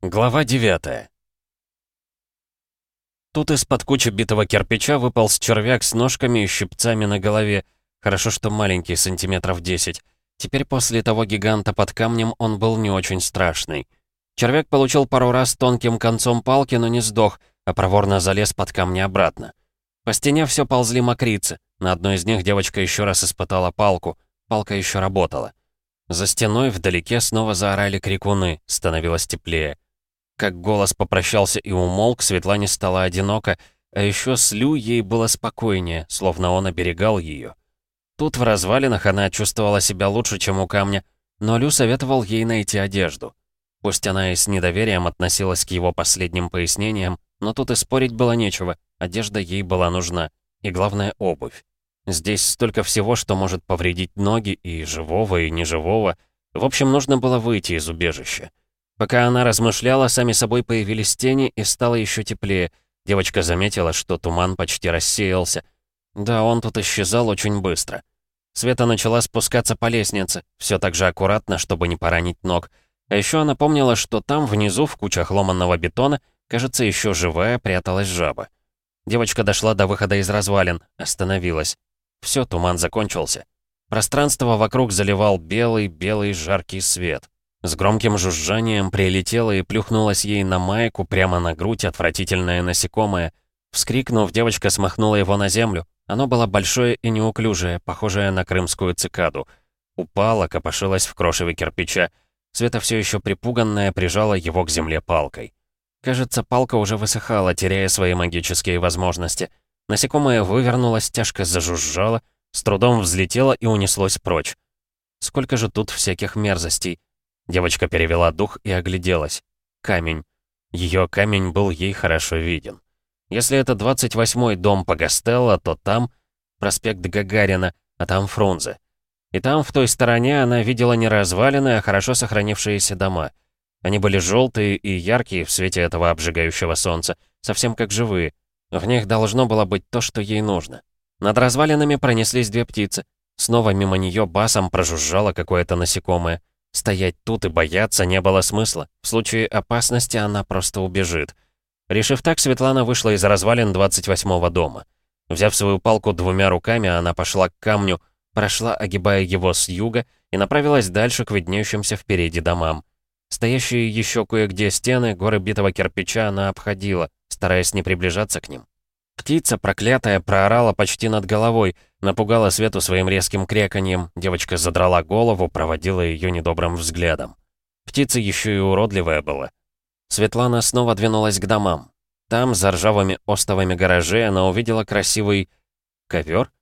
Глава 9 Тут из-под кучи битого кирпича выполз червяк с ножками и щипцами на голове. Хорошо, что маленький, сантиметров 10. Теперь после того гиганта под камнем он был не очень страшный. Червяк получил пару раз тонким концом палки, но не сдох, а проворно залез под камни обратно. По стене все ползли мокрицы. На одной из них девочка еще раз испытала палку. Палка еще работала. За стеной вдалеке снова заорали крикуны, становилось теплее. Как голос попрощался и умолк, Светлане стало одиноко, а еще с Лю ей было спокойнее, словно он оберегал ее. Тут в развалинах она чувствовала себя лучше, чем у камня, но Лю советовал ей найти одежду. Пусть она и с недоверием относилась к его последним пояснениям, но тут и спорить было нечего, одежда ей была нужна, и главное — обувь. Здесь столько всего, что может повредить ноги и живого, и неживого. В общем, нужно было выйти из убежища. Пока она размышляла, сами собой появились тени и стало еще теплее. Девочка заметила, что туман почти рассеялся. Да, он тут исчезал очень быстро. Света начала спускаться по лестнице, все так же аккуратно, чтобы не поранить ног. А еще она помнила, что там, внизу, в кучах ломанного бетона, кажется, еще живая пряталась жаба. Девочка дошла до выхода из развалин, остановилась. Все, туман закончился. Пространство вокруг заливал белый-белый жаркий свет. С громким жужжанием прилетела и плюхнулась ей на майку прямо на грудь отвратительное насекомое. Вскрикнув, девочка смахнула его на землю. Оно было большое и неуклюжее, похожее на крымскую цикаду. Упала, копошилась в крошеве кирпича. Света все еще припуганная прижала его к земле палкой. Кажется, палка уже высыхала, теряя свои магические возможности. Насекомое вывернулось, тяжко зажужжало, с трудом взлетело и унеслось прочь. Сколько же тут всяких мерзостей. Девочка перевела дух и огляделась. Камень. Ее камень был ей хорошо виден. Если это 28-й дом Пагастелла, то там проспект Гагарина, а там Фрунзе. И там, в той стороне, она видела не развалины, а хорошо сохранившиеся дома. Они были желтые и яркие в свете этого обжигающего солнца, совсем как живые. В них должно было быть то, что ей нужно. Над развалинами пронеслись две птицы. Снова мимо нее басом прожужжало какое-то насекомое. Стоять тут и бояться не было смысла. В случае опасности она просто убежит. Решив так, Светлана вышла из развалин 28-го дома. Взяв свою палку двумя руками, она пошла к камню, прошла, огибая его с юга, и направилась дальше к виднеющимся впереди домам. Стоящие еще кое-где стены, горы битого кирпича она обходила, стараясь не приближаться к ним. Птица, проклятая, проорала почти над головой, напугала Свету своим резким креканьем. Девочка задрала голову, проводила ее недобрым взглядом. Птица еще и уродливая была. Светлана снова двинулась к домам. Там, за ржавыми остовами гаражей, она увидела красивый... ковер?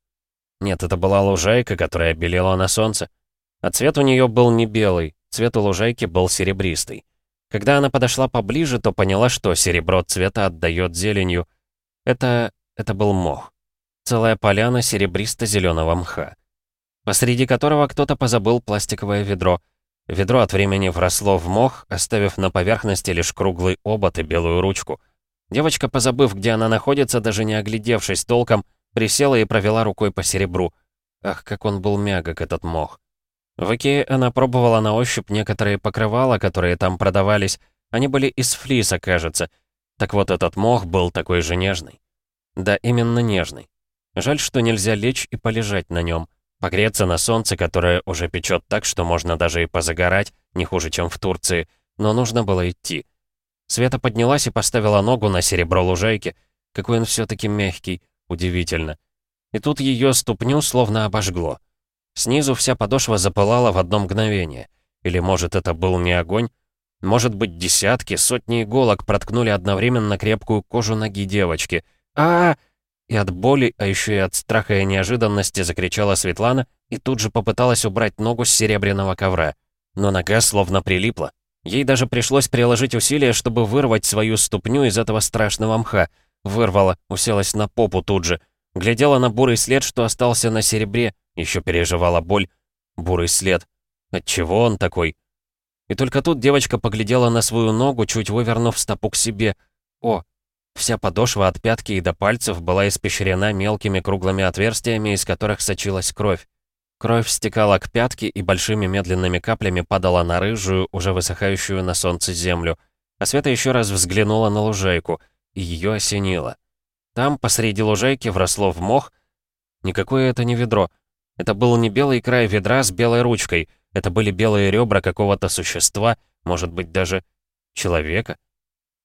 Нет, это была лужайка, которая белела на солнце. А цвет у нее был не белый, цвет у лужайки был серебристый. Когда она подошла поближе, то поняла, что серебро цвета отдает зеленью, это... это был мох. Целая поляна серебристо-зеленого мха, посреди которого кто-то позабыл пластиковое ведро. Ведро от времени вросло в мох, оставив на поверхности лишь круглый обод и белую ручку. Девочка, позабыв, где она находится, даже не оглядевшись толком, присела и провела рукой по серебру. Ах, как он был мягок, этот мох. В Икее она пробовала на ощупь некоторые покрывала, которые там продавались. Они были из флиса, кажется, так вот, этот мох был такой же нежный. Да, именно нежный. Жаль, что нельзя лечь и полежать на нем, погреться на солнце, которое уже печет так, что можно даже и позагорать, не хуже, чем в Турции, но нужно было идти. Света поднялась и поставила ногу на серебро лужайки. Какой он все-таки мягкий, удивительно. И тут ее ступню словно обожгло. Снизу вся подошва запылала в одно мгновение. Или, может, это был не огонь, может быть, десятки, сотни иголок проткнули одновременно крепкую кожу ноги девочки. а, -а, -а И от боли, а еще и от страха и неожиданности закричала Светлана и тут же попыталась убрать ногу с серебряного ковра. Но нога словно прилипла. Ей даже пришлось приложить усилия, чтобы вырвать свою ступню из этого страшного мха. Вырвала, уселась на попу тут же. Глядела на бурый след, что остался на серебре, еще переживала боль. Бурый след. Отчего он такой? И только тут девочка поглядела на свою ногу, чуть вывернув стопу к себе. О, вся подошва от пятки и до пальцев была испещрена мелкими круглыми отверстиями, из которых сочилась кровь. Кровь стекала к пятке и большими медленными каплями падала на рыжую, уже высыхающую на солнце землю. А Света еще раз взглянула на лужайку, и ее осенило. Там, посреди лужайки, вросло в мох. Никакое это не ведро. Это был не белый край ведра с белой ручкой. Это были белые ребра какого-то существа, может быть, даже человека.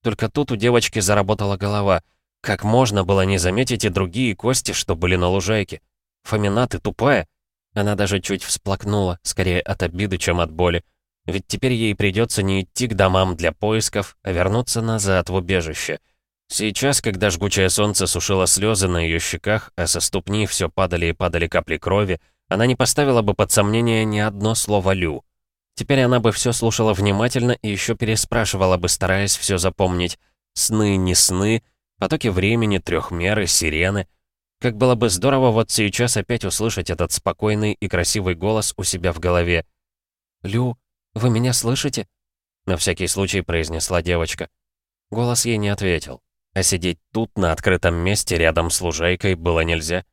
Только тут у девочки заработала голова. Как можно было не заметить и другие кости, что были на лужайке? Фомина, ты тупая? Она даже чуть всплакнула, скорее от обиды, чем от боли. Ведь теперь ей придется не идти к домам для поисков, а вернуться назад в убежище. Сейчас, когда жгучее солнце сушило слезы на ее щеках, а со ступни все падали и падали капли крови, она не поставила бы под сомнение ни одно слово «Лю». Теперь она бы все слушала внимательно и еще переспрашивала бы, стараясь все запомнить. Сны, не сны, потоки времени, трехмеры, сирены. Как было бы здорово вот сейчас опять услышать этот спокойный и красивый голос у себя в голове. «Лю, вы меня слышите?» На всякий случай произнесла девочка. Голос ей не ответил. А сидеть тут, на открытом месте, рядом с лужайкой, было нельзя.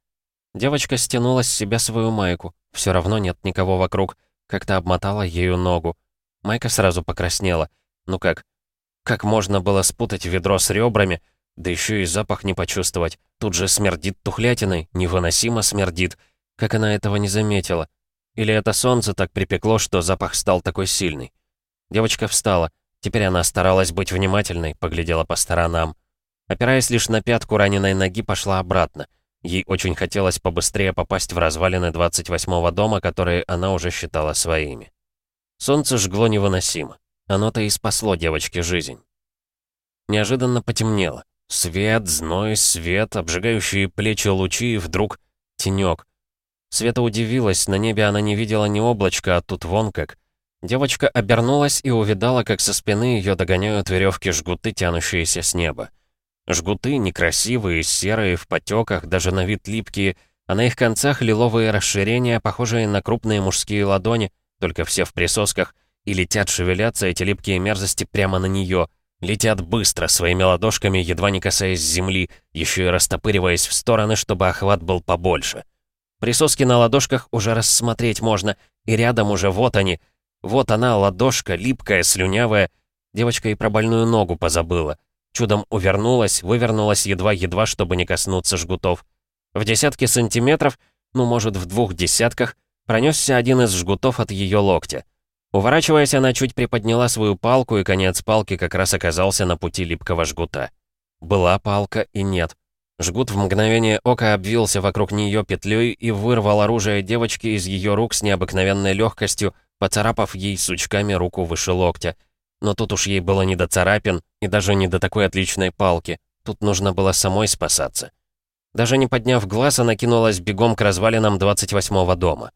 Девочка стянула с себя свою майку. Все равно нет никого вокруг. Как-то обмотала ею ногу. Майка сразу покраснела. Ну как? Как можно было спутать ведро с ребрами, да еще и запах не почувствовать? Тут же смердит тухлятиной, невыносимо смердит. Как она этого не заметила? Или это солнце так припекло, что запах стал такой сильный? Девочка встала. Теперь она старалась быть внимательной, поглядела по сторонам. Опираясь лишь на пятку раненой ноги, пошла обратно. Ей очень хотелось побыстрее попасть в развалины 28-го дома, которые она уже считала своими. Солнце жгло невыносимо. Оно-то и спасло девочке жизнь. Неожиданно потемнело. Свет, зной, свет, обжигающие плечи лучи и вдруг тенек. Света удивилась, на небе она не видела ни облачка, а тут вон как. Девочка обернулась и увидала, как со спины ее догоняют веревки жгуты, тянущиеся с неба. Жгуты некрасивые, серые, в потеках, даже на вид липкие, а на их концах лиловые расширения, похожие на крупные мужские ладони, только все в присосках, и летят шевелятся эти липкие мерзости прямо на нее. Летят быстро, своими ладошками, едва не касаясь земли, еще и растопыриваясь в стороны, чтобы охват был побольше. Присоски на ладошках уже рассмотреть можно, и рядом уже вот они. Вот она, ладошка, липкая, слюнявая. Девочка и про больную ногу позабыла. Чудом увернулась, вывернулась едва-едва, чтобы не коснуться жгутов. В десятке сантиметров, ну, может, в двух десятках, пронесся один из жгутов от ее локтя. Уворачиваясь, она чуть приподняла свою палку, и конец палки как раз оказался на пути липкого жгута. Была палка и нет. Жгут в мгновение ока обвился вокруг нее петлей и вырвал оружие девочки из ее рук с необыкновенной легкостью, поцарапав ей сучками руку выше локтя — но тут уж ей было не до царапин и даже не до такой отличной палки. Тут нужно было самой спасаться. Даже не подняв глаз, она кинулась бегом к развалинам 28-го дома.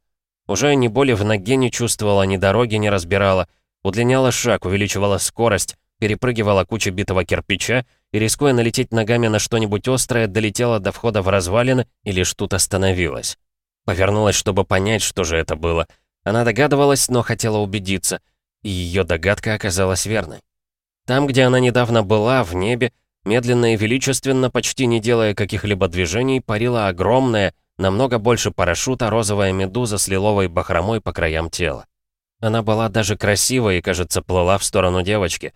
Уже ни боли в ноге не чувствовала, ни дороги не разбирала. Удлиняла шаг, увеличивала скорость, перепрыгивала кучу битого кирпича и, рискуя налететь ногами на что-нибудь острое, долетела до входа в развалины и лишь тут остановилась. Повернулась, чтобы понять, что же это было. Она догадывалась, но хотела убедиться — и ее догадка оказалась верной. Там, где она недавно была, в небе, медленно и величественно, почти не делая каких-либо движений, парила огромная, намного больше парашюта розовая медуза с лиловой бахромой по краям тела. Она была даже красивой и, кажется, плыла в сторону девочки.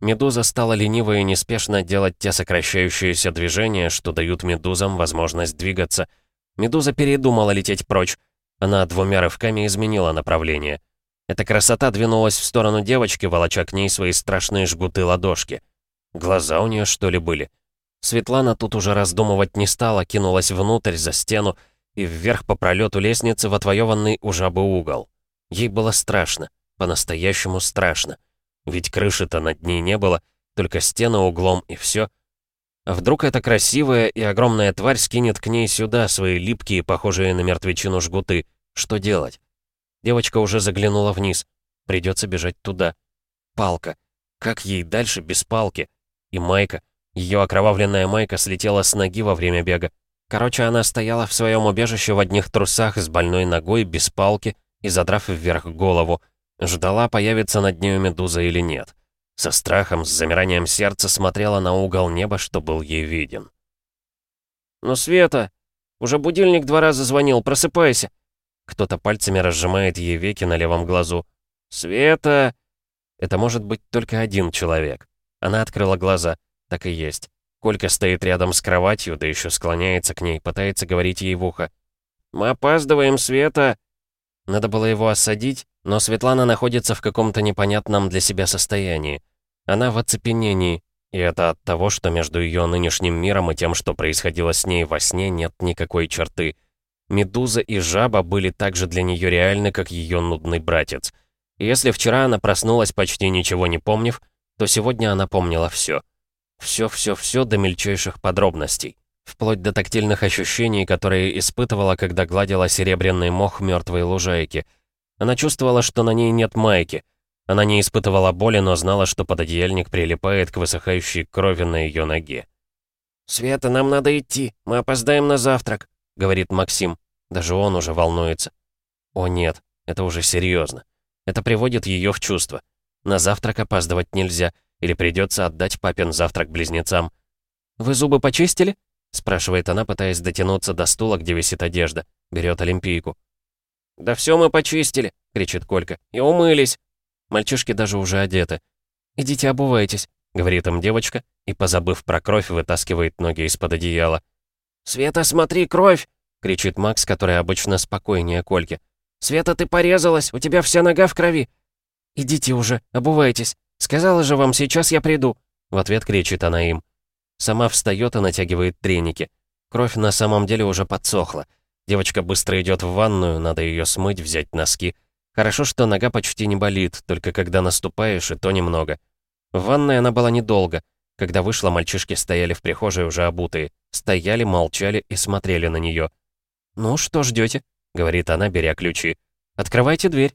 Медуза стала лениво и неспешно делать те сокращающиеся движения, что дают медузам возможность двигаться. Медуза передумала лететь прочь. Она двумя рывками изменила направление. Эта красота двинулась в сторону девочки, волоча к ней свои страшные жгуты ладошки. Глаза у нее что ли были? Светлана тут уже раздумывать не стала, кинулась внутрь, за стену, и вверх по пролету лестницы в отвоеванный у жабы угол. Ей было страшно, по-настоящему страшно. Ведь крыши-то над ней не было, только стена углом и все. А вдруг эта красивая и огромная тварь скинет к ней сюда свои липкие, похожие на мертвечину жгуты? Что делать? Девочка уже заглянула вниз. Придется бежать туда. Палка. Как ей дальше без палки? И майка. Ее окровавленная майка слетела с ноги во время бега. Короче, она стояла в своем убежище в одних трусах с больной ногой, без палки и задрав вверх голову. Ждала, появится над нею медуза или нет. Со страхом, с замиранием сердца смотрела на угол неба, что был ей виден. «Ну, Света, уже будильник два раза звонил, просыпайся!» Кто-то пальцами разжимает ей веки на левом глазу. «Света!» Это может быть только один человек. Она открыла глаза. Так и есть. Колька стоит рядом с кроватью, да еще склоняется к ней, пытается говорить ей в ухо. «Мы опаздываем, Света!» Надо было его осадить, но Светлана находится в каком-то непонятном для себя состоянии. Она в оцепенении, и это от того, что между ее нынешним миром и тем, что происходило с ней во сне, нет никакой черты. Медуза и жаба были так же для нее реальны, как ее нудный братец. И если вчера она проснулась почти ничего не помнив, то сегодня она помнила все. Все-все-все до мельчайших подробностей. Вплоть до тактильных ощущений, которые испытывала, когда гладила серебряный мох мертвой лужайки. Она чувствовала, что на ней нет майки. Она не испытывала боли, но знала, что пододеяльник прилипает к высыхающей крови на ее ноге. «Света, нам надо идти, мы опоздаем на завтрак», — говорит Максим. Даже он уже волнуется. О нет, это уже серьезно. Это приводит ее в чувство. На завтрак опаздывать нельзя, или придется отдать папин завтрак близнецам. «Вы зубы почистили?» — спрашивает она, пытаясь дотянуться до стула, где висит одежда. Берет олимпийку. «Да все мы почистили!» — кричит Колька. «И умылись!» Мальчишки даже уже одеты. «Идите обувайтесь», — говорит им девочка, и, позабыв про кровь, вытаскивает ноги из-под одеяла. «Света, смотри, кровь!» — кричит Макс, который обычно спокойнее Кольки. «Света, ты порезалась! У тебя вся нога в крови!» «Идите уже, обувайтесь! Сказала же вам, сейчас я приду!» В ответ кричит она им. Сама встает и натягивает треники. Кровь на самом деле уже подсохла. Девочка быстро идет в ванную, надо ее смыть, взять носки. Хорошо, что нога почти не болит, только когда наступаешь, и то немного. В ванной она была недолго. Когда вышла, мальчишки стояли в прихожей уже обутые. Стояли, молчали и смотрели на нее. «Ну, что ждете? говорит она, беря ключи. «Открывайте дверь».